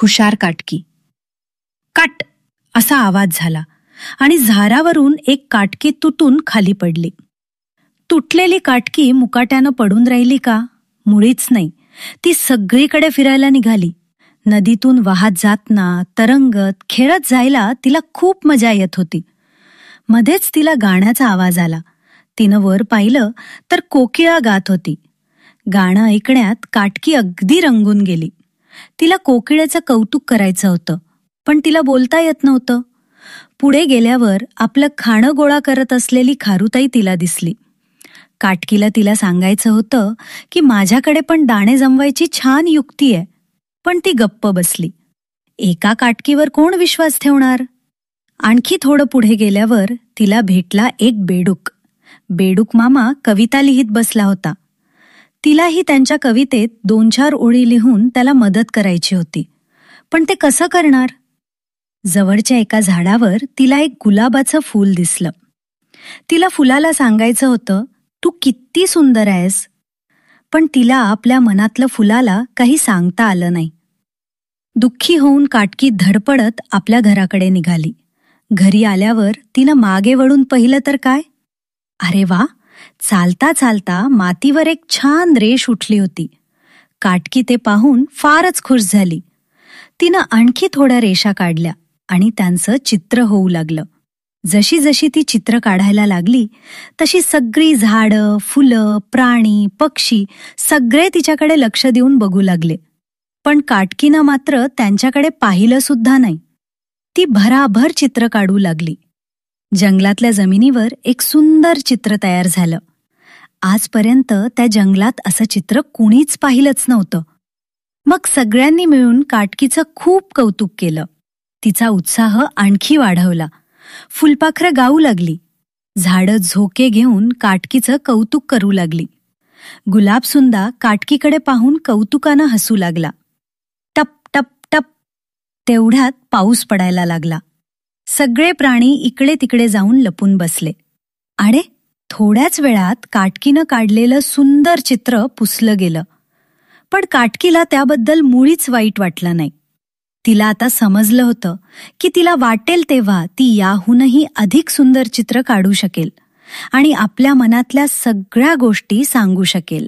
हुशार काटकी. काट असा आवाज झाला आणि झारावरून एक काटकी तुटून खाली पडली. तुटलेली काटकी मुकाट्यानं पडून राहिली का? मुळीच नाही. ती सगळीकडे फिरायला निघाली. नदीतून वाहत जातना तरंगत खेळत जायला तिला खूप मजा येत होती. मध्येच तिला गाण्याचा आवाज आला. तिनं वर पाहिलं तर कोकिळा गात होती. गाणं ऐकण्यात काटकी अगदी रंगून गेली. तिला कोकिळेचं कौतुक करायचं होतं पण तिला बोलता येत नव्हतं. पुढे गेल्यावर आपलं खाणं गोळा करत असलेली खारुताई तिला दिसली. काटकीला तिला सांगायचं होतं की माझ्याकडे पण दाणे जमवायची छान युक्ती आहे पण ती गप्प बसली. एका काटकीवर कोण विश्वास ठेवणार? आणखी थोडं पुढे गेल्यावर तिला भेटला एक बेडूक. बेडूक मामा कविता लिहित बसला होता. तिलाही त्यांच्या कवितेत दोन चार ओळी लिहून त्याला मदत करायची होती. पण ते कसं करणार? जवळच्या एका झाडावर तिला एक गुलाबाचं फूल दिसलं. तिला फुलाला सांगायचं होतं तू किती सुंदर आहेस. पण तिला आपल्या मनातलं फुलाला काही सांगता आलं नाही. दुःखी होऊन काटकी धडपडत आपल्या घराकडे निघाली. घरी आल्यावर तिनं मागे वळून पाहिलं तर काय? अरे वा! चालता चालता मातीवर एक छान रेष उठली होती. काटकी ते पाहून फारच खुश झाली. तिनं आणखी थोड्या रेषा काढल्या आणि त्यांचं चित्र होऊ लागलं. जशी जशी ती चित्र काढायला लागली तशी सगळी झाडं फुलं प्राणी पक्षी सगळे तिच्याकडे लक्ष देऊन बघू लागले. पण काटकीनं मात्र त्यांच्याकडे पाहिलं सुद्धा नाही. ती भराभर चित्र काढू लागली. जंगलातल्या जमिनीवर एक सुंदर चित्र तयार झालं. आजपर्यंत त्या जंगलात असं चित्र कुणीच पाहिलंच नव्हतं. मग सगळ्यांनी मिळून काटकीचं खूप कौतुक केलं. तिचा उत्साह आणखी वाढवला. फुलपाखरं गाऊ लागली. झाडं झोके घेऊन काटकीचं कौतुक करू लागली. गुलाबसुंदा काटकीकडे पाहून कौतुकानं हसू लागला. टप टप टप. तेवढ्यात पाऊस पडायला लागला. सगळे प्राणी इकडे तिकडे जाऊन लपून बसले. अरे थोड्याच वेळात काटकीनं काढलेलं सुंदर चित्र पुसलं गेलं. पण काटकीला त्याबद्दल मुळीच वाईट वाटलं नाही. तिला आता समजलं होतं की तिला वाटेल तेव्हा ती याहूनही अधिक सुंदर चित्र काढू शकेल आणि आपल्या मनातल्या सगळ्या गोष्टी सांगू शकेल.